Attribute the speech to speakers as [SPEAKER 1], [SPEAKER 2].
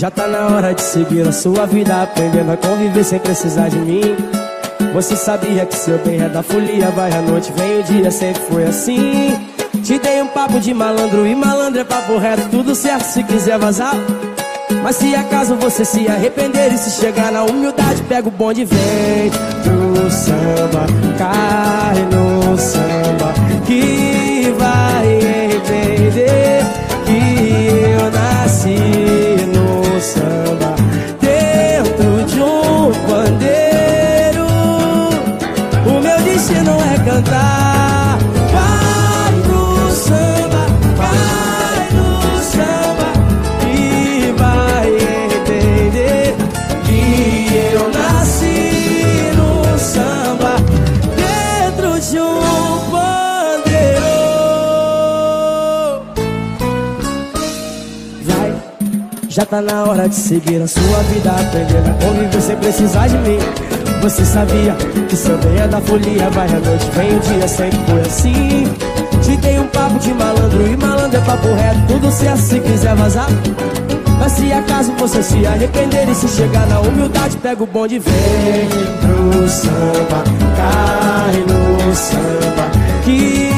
[SPEAKER 1] Já tá na hora de seguir a sua vida, aprendendo a conviver sem precisar de mim. Você sabia que seu bem é da folia, vai a noite, vem o dia, sempre foi assim. Te dei um papo de malandro e malandro é papo reto, tudo certo se quiser vazar. Mas se acaso você se arrepender e se chegar na humildade, pega o bonde e vem pro samba, cai no samba, é cantar. Vai no samba, vai no samba, e vai entender que eu nasci no samba, dentro de um pandeiro. Vai, já tá na hora de seguir a sua vida, aprender a conviver sem precisar de mim. Você sabia que bem é da folia, vai à noite, vem o dia, sempre foi assim. Te dei um papo de malandro e malandro é papo reto, tudo certo se quiser vazar. Mas se acaso você se arrepender e se chegar na humildade, pega o bonde e vem pro samba, cai no samba, que